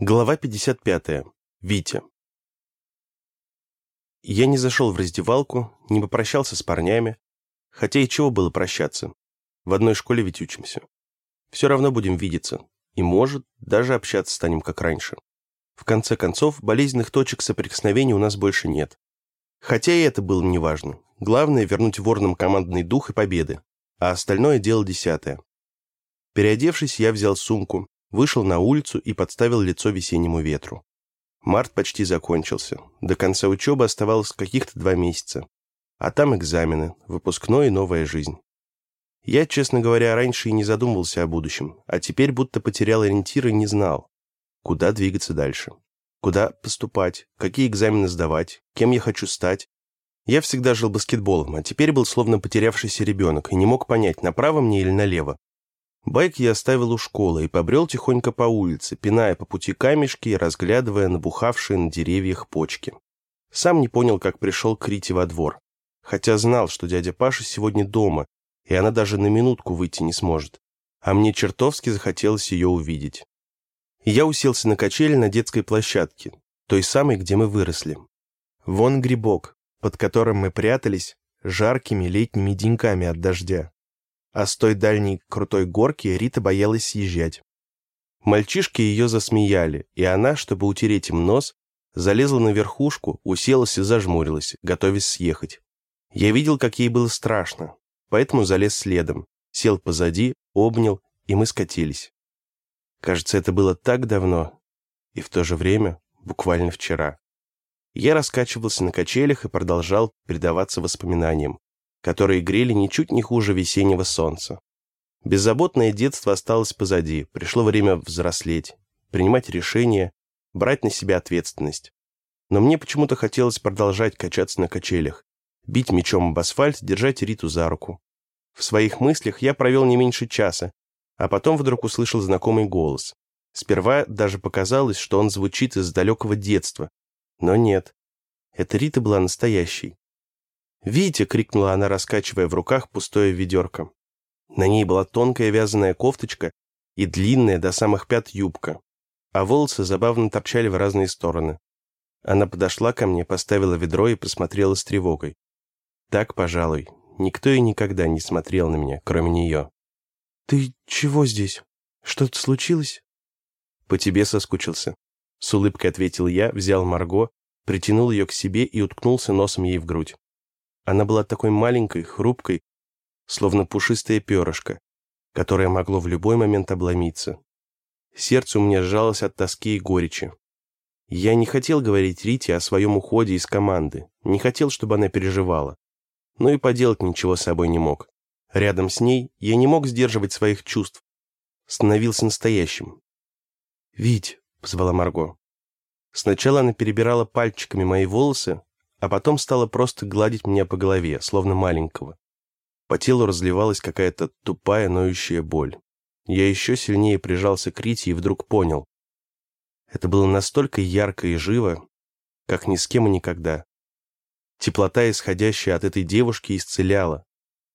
Глава 55. Витя. Я не зашел в раздевалку, не попрощался с парнями, хотя и чего было прощаться. В одной школе ведь учимся. Все равно будем видеться, и, может, даже общаться станем как раньше. В конце концов, болезненных точек соприкосновения у нас больше нет. Хотя и это было неважно. Главное — вернуть ворным командный дух и победы, а остальное — дело десятое. Переодевшись, я взял сумку, Вышел на улицу и подставил лицо весеннему ветру. Март почти закончился. До конца учебы оставалось каких-то два месяца. А там экзамены, выпускной и новая жизнь. Я, честно говоря, раньше и не задумывался о будущем, а теперь будто потерял ориентиры и не знал, куда двигаться дальше. Куда поступать, какие экзамены сдавать, кем я хочу стать. Я всегда жил баскетболом, а теперь был словно потерявшийся ребенок и не мог понять, направо мне или налево. Байк я оставил у школы и побрел тихонько по улице, пиная по пути камешки и разглядывая набухавшие на деревьях почки. Сам не понял, как пришел к Рите во двор. Хотя знал, что дядя Паша сегодня дома, и она даже на минутку выйти не сможет. А мне чертовски захотелось ее увидеть. я уселся на качели на детской площадке, той самой, где мы выросли. Вон грибок, под которым мы прятались жаркими летними деньками от дождя а с той дальней крутой горки Рита боялась съезжать. Мальчишки ее засмеяли, и она, чтобы утереть им нос, залезла на верхушку, уселась и зажмурилась, готовясь съехать. Я видел, как ей было страшно, поэтому залез следом, сел позади, обнял, и мы скатились. Кажется, это было так давно, и в то же время буквально вчера. Я раскачивался на качелях и продолжал предаваться воспоминаниям которые грели ничуть не хуже весеннего солнца. Беззаботное детство осталось позади, пришло время взрослеть, принимать решения, брать на себя ответственность. Но мне почему-то хотелось продолжать качаться на качелях, бить мечом об асфальт, держать Риту за руку. В своих мыслях я провел не меньше часа, а потом вдруг услышал знакомый голос. Сперва даже показалось, что он звучит из далекого детства. Но нет, эта Рита была настоящей. «Витя!» — крикнула она, раскачивая в руках пустое ведерко. На ней была тонкая вязаная кофточка и длинная до самых пят юбка, а волосы забавно торчали в разные стороны. Она подошла ко мне, поставила ведро и посмотрела с тревогой. Так, пожалуй, никто и никогда не смотрел на меня, кроме нее. «Ты чего здесь? Что-то случилось?» «По тебе соскучился», — с улыбкой ответил я, взял Марго, притянул ее к себе и уткнулся носом ей в грудь. Она была такой маленькой, хрупкой, словно пушистое перышко, которое могло в любой момент обломиться. Сердце у меня сжалось от тоски и горечи. Я не хотел говорить Рите о своем уходе из команды, не хотел, чтобы она переживала. Но и поделать ничего с собой не мог. Рядом с ней я не мог сдерживать своих чувств. Становился настоящим. «Вить», — позвала Марго. Сначала она перебирала пальчиками мои волосы, а потом стала просто гладить меня по голове, словно маленького. По телу разливалась какая-то тупая, ноющая боль. Я еще сильнее прижался к Рите и вдруг понял. Это было настолько ярко и живо, как ни с кем и никогда. Теплота, исходящая от этой девушки, исцеляла.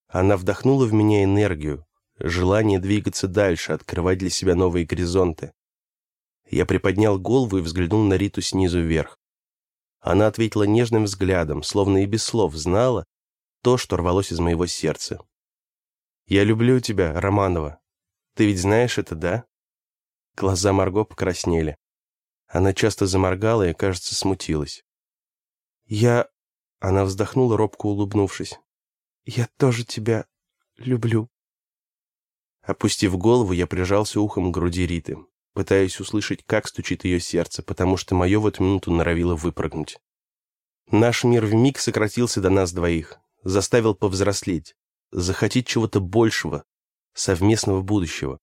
Она вдохнула в меня энергию, желание двигаться дальше, открывать для себя новые горизонты. Я приподнял голову и взглянул на Риту снизу вверх. Она ответила нежным взглядом, словно и без слов знала то, что рвалось из моего сердца. «Я люблю тебя, Романова. Ты ведь знаешь это, да?» Глаза Марго покраснели. Она часто заморгала и, кажется, смутилась. «Я...» — она вздохнула, робко улыбнувшись. «Я тоже тебя люблю». Опустив голову, я прижался ухом к груди Риты пытаясь услышать, как стучит ее сердце, потому что мое в эту минуту норовило выпрыгнуть. Наш мир вмиг сократился до нас двоих, заставил повзрослеть, захотеть чего-то большего, совместного будущего.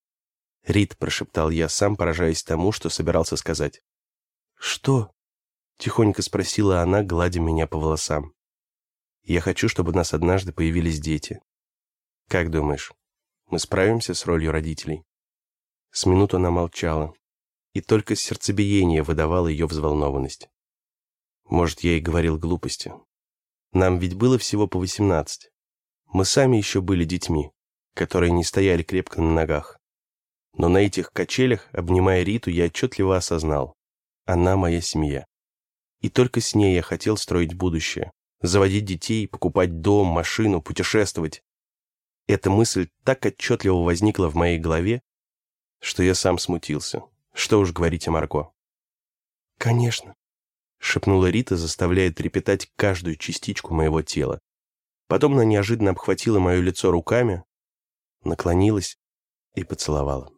«Рит», — прошептал я, сам поражаясь тому, что собирался сказать. «Что?» — тихонько спросила она, гладя меня по волосам. «Я хочу, чтобы у нас однажды появились дети. Как думаешь, мы справимся с ролью родителей?» С минуту она молчала, и только сердцебиение выдавало ее взволнованность. Может, я и говорил глупости. Нам ведь было всего по восемнадцать. Мы сами еще были детьми, которые не стояли крепко на ногах. Но на этих качелях, обнимая Риту, я отчетливо осознал. Она моя семья. И только с ней я хотел строить будущее. Заводить детей, покупать дом, машину, путешествовать. Эта мысль так отчетливо возникла в моей голове, что я сам смутился. Что уж говорить о Марко. «Конечно», — шепнула Рита, заставляя трепетать каждую частичку моего тела. Потом она неожиданно обхватила мое лицо руками, наклонилась и поцеловала.